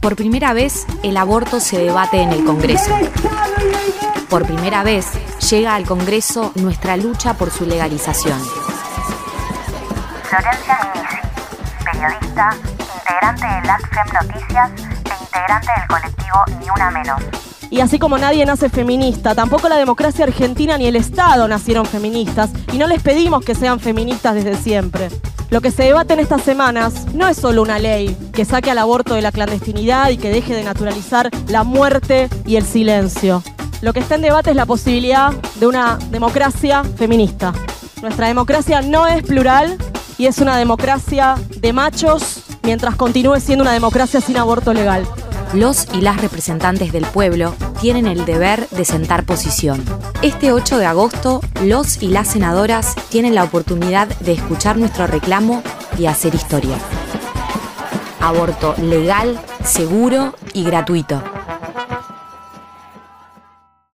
Por primera vez, el aborto se debate en el Congreso. Por primera vez, llega al Congreso nuestra lucha por su legalización. Florencia Minisi, periodista, integrante de LATFEM Noticias e integrante del colectivo Ni Una Menos. Y así como nadie nace feminista, tampoco la democracia argentina ni el Estado nacieron feministas y no les pedimos que sean feministas desde siempre. Lo que se debate en estas semanas no es solo una ley que saque al aborto de la clandestinidad y que deje de naturalizar la muerte y el silencio. Lo que está en debate es la posibilidad de una democracia feminista. Nuestra democracia no es plural y es una democracia de machos mientras continúe siendo una democracia sin aborto legal. Los y las representantes del pueblo tienen el deber de sentar posición. Este 8 de agosto, los y las senadoras tienen la oportunidad de escuchar nuestro reclamo y hacer historia. Aborto legal, seguro y gratuito.